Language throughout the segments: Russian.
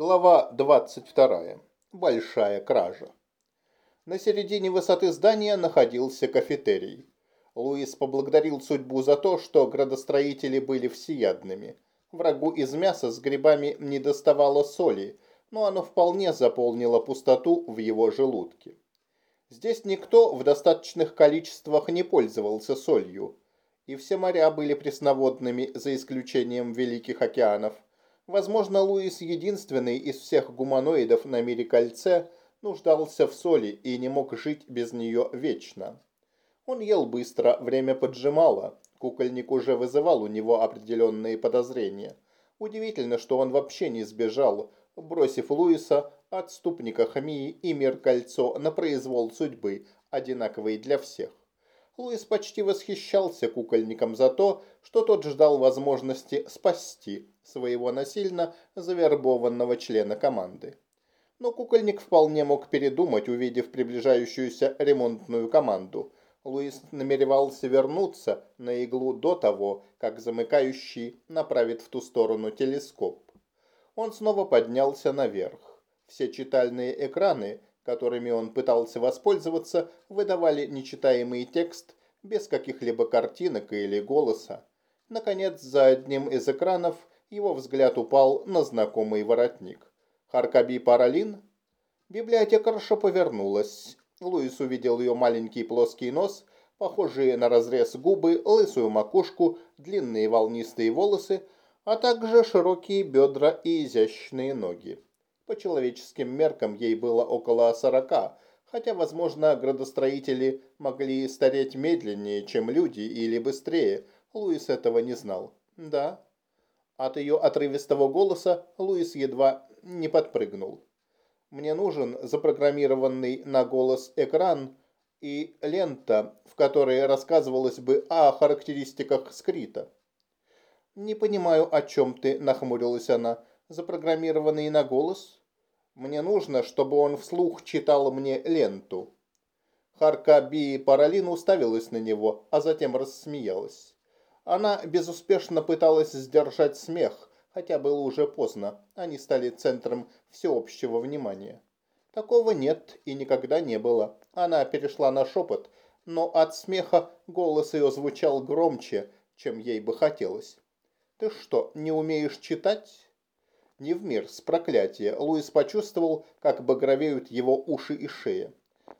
Глава 22. Большая кража. На середине высоты здания находился кафетерий. Луис поблагодарил судьбу за то, что градостроители были всеядными. Врагу из мяса с грибами не доставало соли, но оно вполне заполнило пустоту в его желудке. Здесь никто в достаточных количествах не пользовался солью, и все моря были пресноводными, за исключением Великих океанов – Возможно, Луис, единственный из всех гуманоидов на мире кольце, нуждался в соли и не мог жить без нее вечно. Он ел быстро, время поджимало. Кукольник уже вызывал у него определенные подозрения. Удивительно, что он вообще не сбежал, бросив Луиса, отступника Хамии и мир кольцо на произвол судьбы, одинаковый для всех. Луис почти восхищался кукольником за то, что тот ждал возможности спасти своего насильно завербованного члена команды. Но кукольник вполне мог передумать, увидев приближающуюся ремонтную команду. Луис намеревался вернуться на иглу до того, как замыкающий направит в ту сторону телескоп. Он снова поднялся наверх. Все читальные экраны, которыми он пытался воспользоваться, выдавали нечитаемый текст без каких-либо картинок или голоса. Наконец, за одним из экранов его взгляд упал на знакомый воротник. Харкаби Паралин? Библиотекарша повернулась. Луис увидел ее маленький плоский нос, похожие на разрез губы, лысую макушку, длинные волнистые волосы, а также широкие бедра и изящные ноги. По человеческим меркам ей было около сорока, хотя, возможно, градостроители могли стареть медленнее, чем люди, или быстрее. Луис этого не знал. Да. От ее отрывистого голоса Луис едва не подпрыгнул. Мне нужен запрограммированный на голос экран и лента, в которой рассказывалось бы о характеристиках скрита. «Не понимаю, о чем ты», – нахмурилась она. «Запрограммированный на голос?» Мне нужно, чтобы он вслух читал мне ленту. Харка Би Паралин уставилась на него, а затем рассмеялась. Она безуспешно пыталась сдержать смех, хотя было уже поздно. Они стали центром всеобщего внимания. Такого нет и никогда не было. Она перешла на шепот, но от смеха голос ее звучал громче, чем ей бы хотелось. «Ты что, не умеешь читать?» не в мир, с проклятия, Луис почувствовал, как багровеют его уши и шея.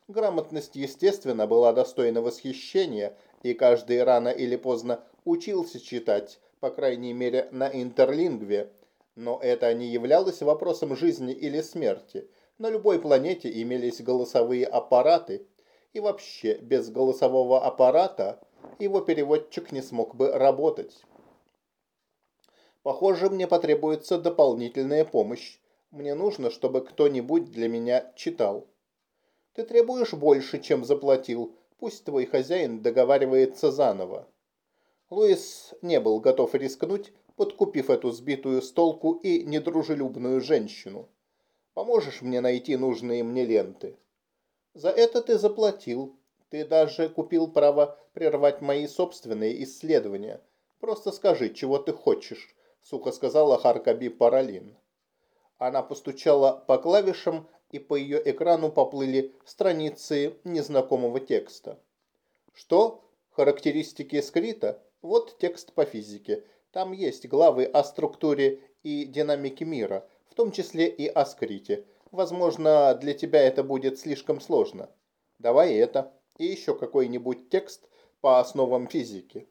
Грамотность, естественно, была достойна восхищения, и каждый рано или поздно учился читать, по крайней мере, на интерлингве. Но это не являлось вопросом жизни или смерти. На любой планете имелись голосовые аппараты, и вообще без голосового аппарата его переводчик не смог бы работать. Похоже, мне потребуется дополнительная помощь. Мне нужно, чтобы кто-нибудь для меня читал. Ты требуешь больше, чем заплатил. Пусть твой хозяин договаривается заново. Луис не был готов рискнуть, подкупив эту сбитую с толку и недружелюбную женщину. Поможешь мне найти нужные мне ленты? За это ты заплатил. Ты даже купил право прервать мои собственные исследования. Просто скажи, чего ты хочешь сухо сказала Харкаби Паралин. Она постучала по клавишам, и по ее экрану поплыли страницы незнакомого текста. Что? Характеристики скрита? Вот текст по физике. Там есть главы о структуре и динамике мира, в том числе и о скрите. Возможно, для тебя это будет слишком сложно. Давай это. И еще какой-нибудь текст по основам физики.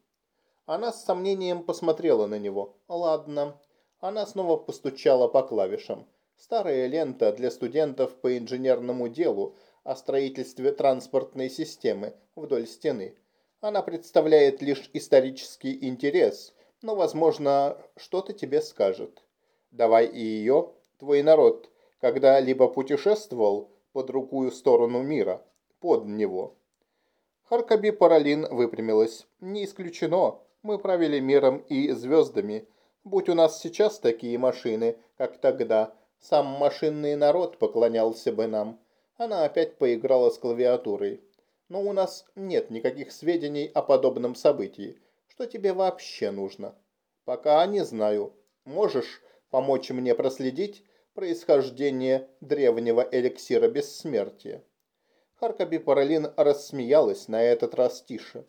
Она с сомнением посмотрела на него. «Ладно». Она снова постучала по клавишам. Старая лента для студентов по инженерному делу о строительстве транспортной системы вдоль стены. Она представляет лишь исторический интерес, но, возможно, что-то тебе скажет. Давай и ее. Твой народ когда-либо путешествовал по другую сторону мира, под него. Харкаби Паралин выпрямилась. Не исключено. Мы правили миром и звездами. Будь у нас сейчас такие машины, как тогда, сам машинный народ поклонялся бы нам. Она опять поиграла с клавиатурой. Но у нас нет никаких сведений о подобном событии. Что тебе вообще нужно? Пока не знаю. Можешь помочь мне проследить, происхождение древнего эликсира бессмертия. Харкаби Паралин рассмеялась на этот раз тише.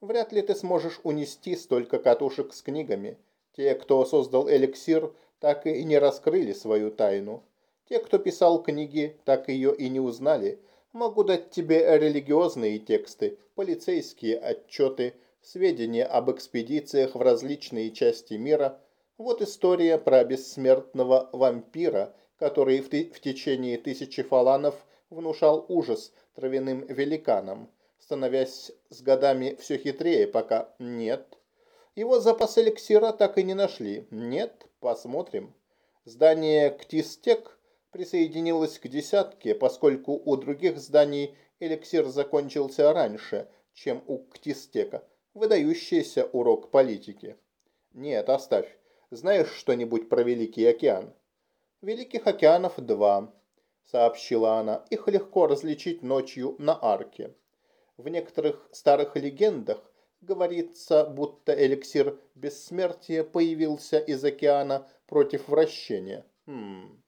Вряд ли ты сможешь унести столько катушек с книгами. Те, кто создал эликсир, так и не раскрыли свою тайну. Те, кто писал книги, так ее и не узнали. Могу дать тебе религиозные тексты, полицейские отчеты, сведения об экспедициях в различные части мира. Вот история про бессмертного вампира, который в, в течение тысячи фаланов внушал ужас травяным великанам становясь с годами все хитрее, пока нет. Его запас эликсира так и не нашли. Нет, посмотрим. Здание Ктистек присоединилось к десятке, поскольку у других зданий эликсир закончился раньше, чем у Ктистека. Выдающийся урок политики. Нет, оставь. Знаешь что-нибудь про Великий океан? Великих океанов два, сообщила она. Их легко различить ночью на арке. В некоторых старых легендах говорится, будто эликсир бессмертия появился из океана против вращения. Хм.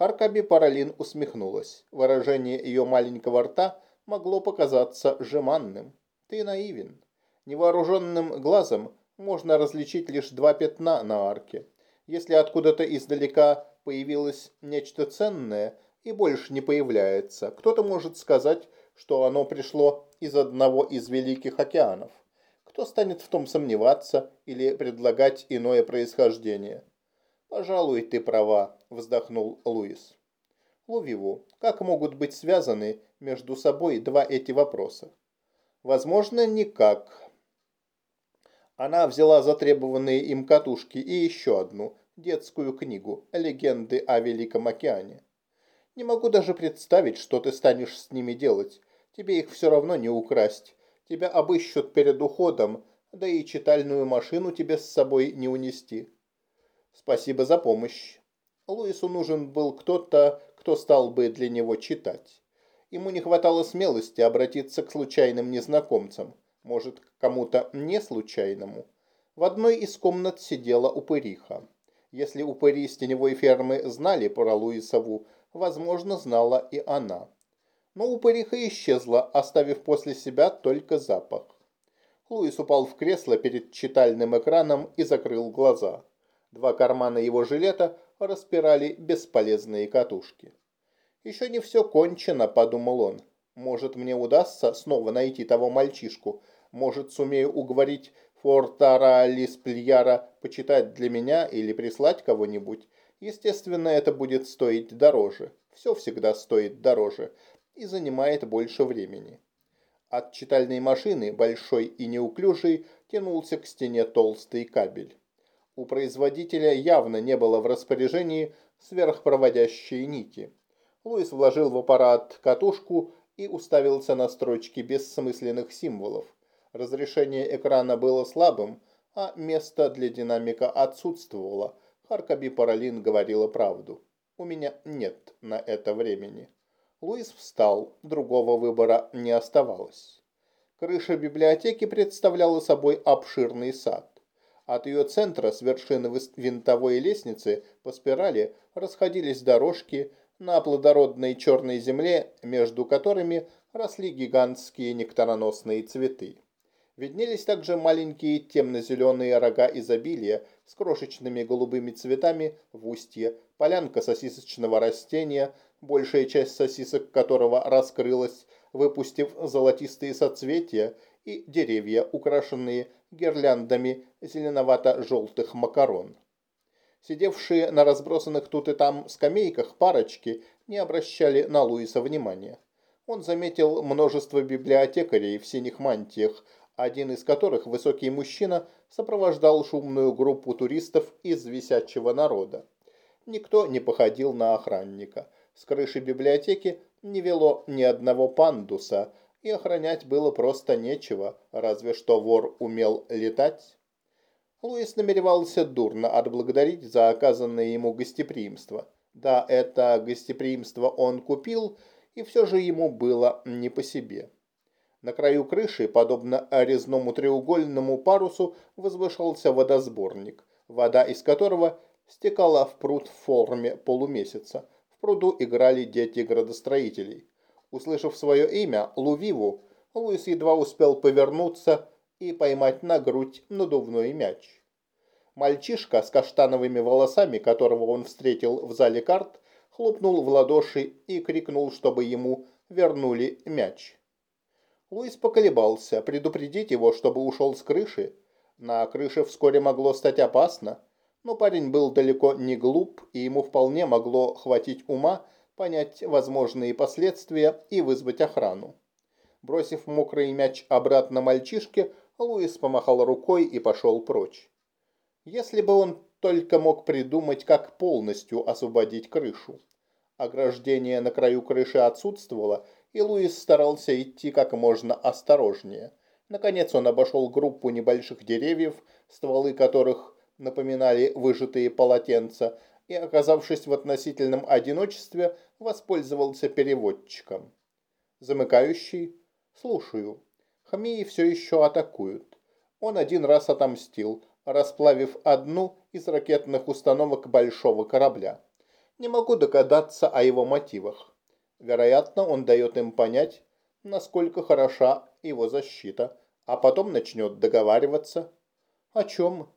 Харкаби Паралин усмехнулась. Выражение ее маленького рта могло показаться жеманным. Ты наивен. Невооруженным глазом можно различить лишь два пятна на арке. Если откуда-то издалека появилось нечто ценное и больше не появляется, кто-то может сказать, что оно пришло из одного из великих океанов. Кто станет в том сомневаться или предлагать иное происхождение? «Пожалуй, ты права», – вздохнул Луис. Лувиву, как могут быть связаны между собой два эти вопроса? Возможно, никак. Она взяла затребованные им катушки и еще одну, детскую книгу «Легенды о Великом океане». Не могу даже представить, что ты станешь с ними делать. Тебе их все равно не украсть. Тебя обыщут перед уходом, да и читальную машину тебе с собой не унести. Спасибо за помощь. Луису нужен был кто-то, кто стал бы для него читать. Ему не хватало смелости обратиться к случайным незнакомцам. Может, к кому-то не случайному. В одной из комнат сидела упыриха. Если упыри с теневой фермы знали про Луисову, возможно, знала и она но упыриха исчезла, оставив после себя только запах. Луис упал в кресло перед читальным экраном и закрыл глаза. Два кармана его жилета распирали бесполезные катушки. «Еще не все кончено», – подумал он. «Может, мне удастся снова найти того мальчишку? Может, сумею уговорить Фортара Лиспльяра почитать для меня или прислать кого-нибудь? Естественно, это будет стоить дороже. Все всегда стоит дороже и занимает больше времени. От читальной машины, большой и неуклюжий, тянулся к стене толстый кабель. У производителя явно не было в распоряжении сверхпроводящей нити. Луис вложил в аппарат катушку и уставился на строчки бессмысленных символов. Разрешение экрана было слабым, а место для динамика отсутствовало. Харкаби Паралин говорила правду. У меня нет на это времени. Луис встал, другого выбора не оставалось. Крыша библиотеки представляла собой обширный сад. От ее центра с вершины винтовой лестницы по спирали расходились дорожки на плодородной черной земле, между которыми росли гигантские нектароносные цветы. Виднелись также маленькие темно-зеленые рога изобилия с крошечными голубыми цветами в устье, полянка сосисочного растения – большая часть сосисок которого раскрылась, выпустив золотистые соцветия и деревья, украшенные гирляндами зеленовато-желтых макарон. Сидевшие на разбросанных тут и там скамейках парочки не обращали на Луиса внимания. Он заметил множество библиотекарей в синих мантиях, один из которых, высокий мужчина, сопровождал шумную группу туристов из висячего народа. Никто не походил на охранника – с крыши библиотеки не вело ни одного пандуса, и охранять было просто нечего, разве что вор умел летать. Луис намеревался дурно отблагодарить за оказанное ему гостеприимство. Да, это гостеприимство он купил, и все же ему было не по себе. На краю крыши, подобно резному треугольному парусу, возвышался водосборник, вода из которого стекала в пруд в форме полумесяца. В пруду играли дети градостроителей. Услышав свое имя, Лувиву, Луис едва успел повернуться и поймать на грудь надувной мяч. Мальчишка с каштановыми волосами, которого он встретил в зале карт, хлопнул в ладоши и крикнул, чтобы ему вернули мяч. Луис поколебался, предупредить его, чтобы ушел с крыши. На крыше вскоре могло стать опасно, но парень был далеко не глуп, и ему вполне могло хватить ума понять возможные последствия и вызвать охрану. Бросив мокрый мяч обратно мальчишке, Луис помахал рукой и пошел прочь. Если бы он только мог придумать, как полностью освободить крышу. Ограждение на краю крыши отсутствовало, и Луис старался идти как можно осторожнее. Наконец он обошел группу небольших деревьев, стволы которых напоминали выжатые полотенца, и, оказавшись в относительном одиночестве, воспользовался переводчиком. Замыкающий «Слушаю. Хамии все еще атакуют. Он один раз отомстил, расплавив одну из ракетных установок большого корабля. Не могу догадаться о его мотивах. Вероятно, он дает им понять, насколько хороша его защита, а потом начнет договариваться. О чем?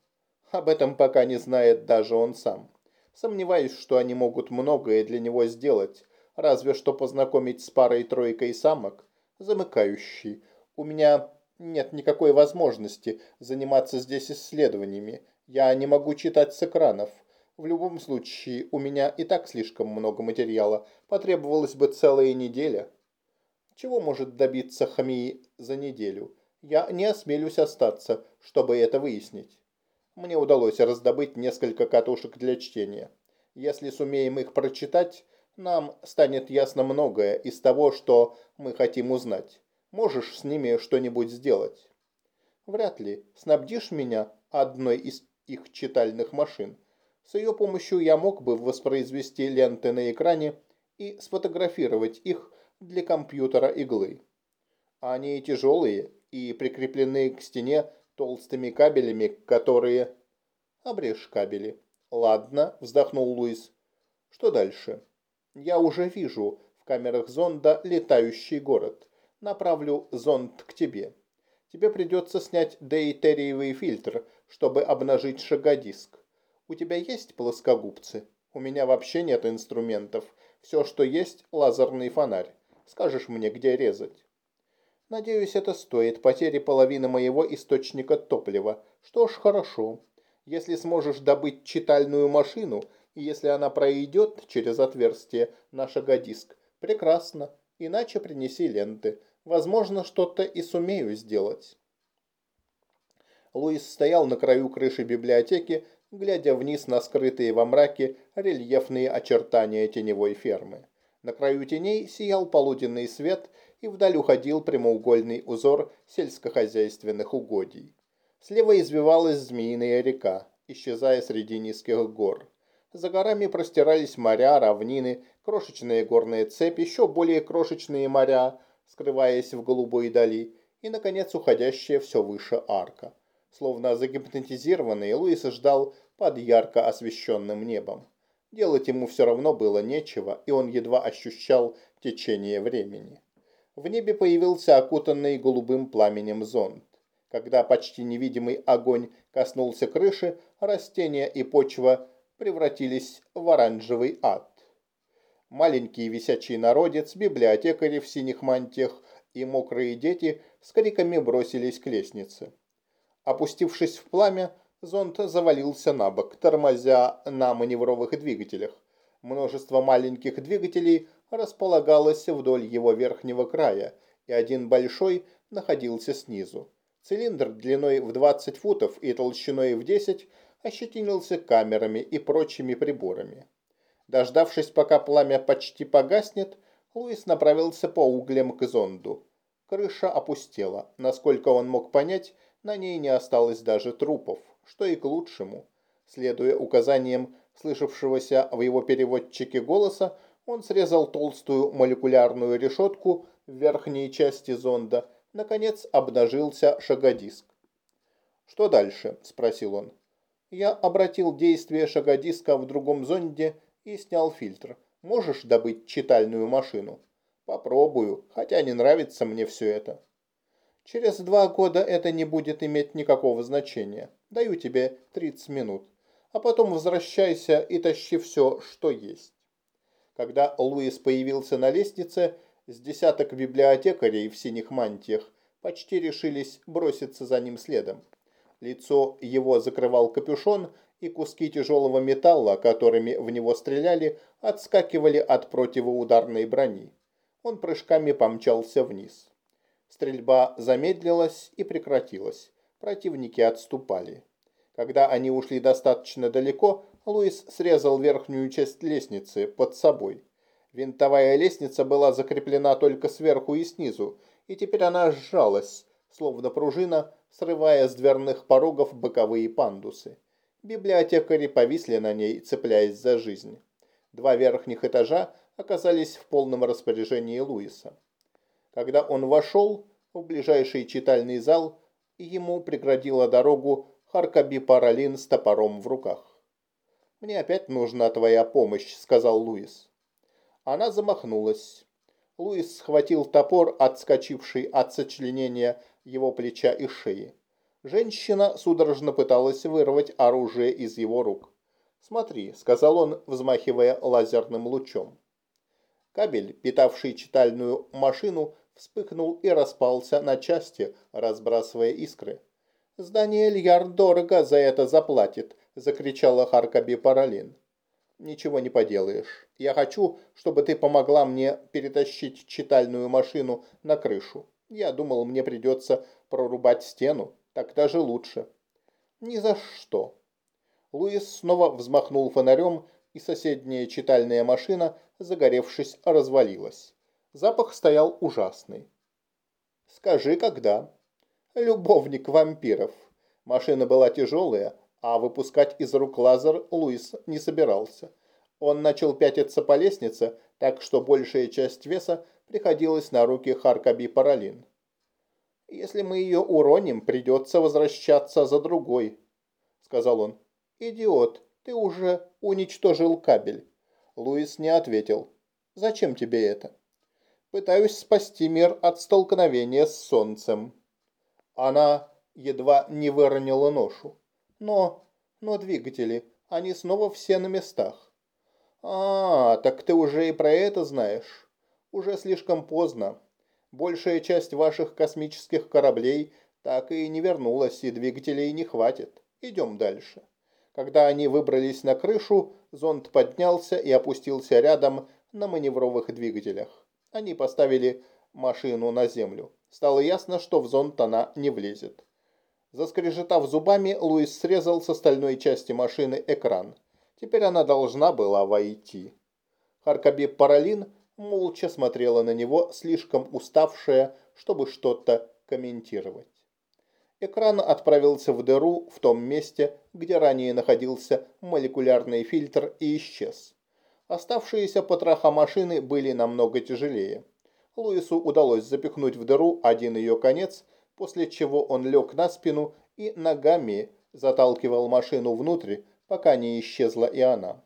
Об этом пока не знает даже он сам. Сомневаюсь, что они могут многое для него сделать, разве что познакомить с парой-тройкой самок, замыкающий. У меня нет никакой возможности заниматься здесь исследованиями. Я не могу читать с экранов. В любом случае, у меня и так слишком много материала. Потребовалась бы целая неделя. Чего может добиться Хамии за неделю? Я не осмелюсь остаться, чтобы это выяснить. Мне удалось раздобыть несколько катушек для чтения. Если сумеем их прочитать, нам станет ясно многое из того, что мы хотим узнать. Можешь с ними что-нибудь сделать? Вряд ли. Снабдишь меня одной из их читальных машин. С ее помощью я мог бы воспроизвести ленты на экране и сфотографировать их для компьютера иглы. Они тяжелые и прикреплены к стене толстыми кабелями, которые... Обрежь кабели. Ладно, вздохнул Луис. Что дальше? Я уже вижу в камерах зонда летающий город направлю зонд к тебе. Тебе придется снять дейтериевый фильтр, чтобы обнажить шагодиск. У тебя есть плоскогубцы? У меня вообще нет инструментов. Все, что есть, лазерный фонарь. Скажешь мне, где резать? Надеюсь, это стоит потери половины моего источника топлива. Что ж, хорошо. Если сможешь добыть читальную машину, и если она пройдет через отверстие на шагодиск, прекрасно. Иначе принеси ленты. Возможно, что-то и сумею сделать. Луис стоял на краю крыши библиотеки, глядя вниз на скрытые во мраке рельефные очертания теневой фермы. На краю теней сиял полуденный свет, и вдаль уходил прямоугольный узор сельскохозяйственных угодий. Слева извивалась змеиная река, исчезая среди низких гор. За горами простирались моря, равнины, крошечные горные цепи, еще более крошечные моря, скрываясь в голубой дали, и, наконец, уходящая все выше арка. Словно загипнотизированный, Луис ждал под ярко освещенным небом. Делать ему все равно было нечего, и он едва ощущал течение времени. В небе появился окутанный голубым пламенем зонд. Когда почти невидимый огонь коснулся крыши, растения и почва превратились в оранжевый ад. Маленький висячий народец, библиотекари в синих мантиях и мокрые дети с криками бросились к лестнице. Опустившись в пламя, зонт завалился на бок, тормозя на маневровых двигателях. Множество маленьких двигателей располагалось вдоль его верхнего края, и один большой находился снизу. Цилиндр длиной в 20 футов и толщиной в 10 ощетинился камерами и прочими приборами. Дождавшись, пока пламя почти погаснет, Луис направился по углям к зонду. Крыша опустела. Насколько он мог понять, на ней не осталось даже трупов, что и к лучшему. Следуя указаниям слышавшегося в его переводчике голоса, он срезал толстую молекулярную решетку в верхней части зонда. Наконец обнажился шагодиск. «Что дальше?» – спросил он. Я обратил действие шагодиска в другом зонде и снял фильтр. Можешь добыть читальную машину? Попробую, хотя не нравится мне все это. Через два года это не будет иметь никакого значения. Даю тебе 30 минут. А потом возвращайся и тащи все, что есть. Когда Луис появился на лестнице, с десяток библиотекарей в синих мантиях почти решились броситься за ним следом. Лицо его закрывал капюшон, и куски тяжелого металла, которыми в него стреляли, отскакивали от противоударной брони. Он прыжками помчался вниз. Стрельба замедлилась и прекратилась. Противники отступали. Когда они ушли достаточно далеко, Луис срезал верхнюю часть лестницы под собой. Винтовая лестница была закреплена только сверху и снизу, и теперь она сжалась, словно пружина, срывая с дверных порогов боковые пандусы. Библиотекари повисли на ней, цепляясь за жизнь. Два верхних этажа оказались в полном распоряжении Луиса. Когда он вошел в ближайший читальный зал, ему преградила дорогу Харкаби Паралин с топором в руках. «Мне опять нужна твоя помощь», — сказал Луис. Она замахнулась. Луис схватил топор, отскочивший от сочленения его плеча и шеи. Женщина судорожно пыталась вырвать оружие из его рук. «Смотри», — сказал он, взмахивая лазерным лучом. Кабель, питавший читальную машину, вспыхнул и распался на части, разбрасывая искры. «Здание Ильяр дорого за это заплатит», — закричала Харкаби Паралин. «Ничего не поделаешь. Я хочу, чтобы ты помогла мне перетащить читальную машину на крышу. Я думал, мне придется прорубать стену. Так даже лучше. Ни за что. Луис снова взмахнул фонарем, и соседняя читальная машина, загоревшись, развалилась. Запах стоял ужасный. «Скажи, когда?» «Любовник вампиров». Машина была тяжелая, а выпускать из рук лазер Луис не собирался. Он начал пятиться по лестнице, так что большая часть веса приходилась на руки Харкаби Паралин. Если мы ее уроним, придется возвращаться за другой», — сказал он. «Идиот, ты уже уничтожил кабель». Луис не ответил. «Зачем тебе это?» «Пытаюсь спасти мир от столкновения с солнцем». Она едва не выронила ношу. «Но, но двигатели, они снова все на местах». «А, так ты уже и про это знаешь. Уже слишком поздно. Большая часть ваших космических кораблей так и не вернулась, и двигателей не хватит. Идем дальше. Когда они выбрались на крышу, зонд поднялся и опустился рядом на маневровых двигателях. Они поставили машину на землю. Стало ясно, что в зонд она не влезет. Заскрежетав зубами, Луис срезал с остальной части машины экран. Теперь она должна была войти. Харкаби Паралин молча смотрела на него, слишком уставшая, чтобы что-то комментировать. Экран отправился в дыру в том месте, где ранее находился молекулярный фильтр и исчез. Оставшиеся потроха машины были намного тяжелее. Луису удалось запихнуть в дыру один ее конец, после чего он лег на спину и ногами заталкивал машину внутрь, пока не исчезла и она.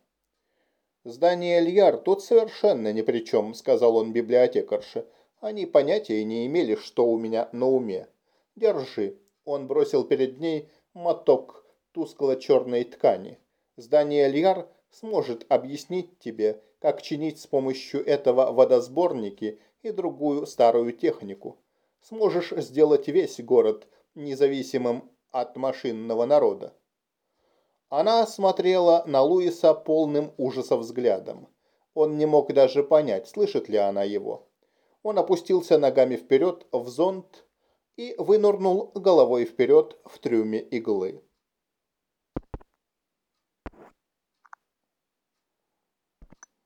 «Здание Эльяр тут совершенно ни при чем», — сказал он библиотекарше. «Они понятия не имели, что у меня на уме. Держи». Он бросил перед ней моток тускло-черной ткани. «Здание Эльяр сможет объяснить тебе, как чинить с помощью этого водосборники и другую старую технику. Сможешь сделать весь город независимым от машинного народа. Она смотрела на Луиса полным ужаса взглядом. Он не мог даже понять, слышит ли она его. Он опустился ногами вперед в зонт и вынырнул головой вперед в трюме иглы.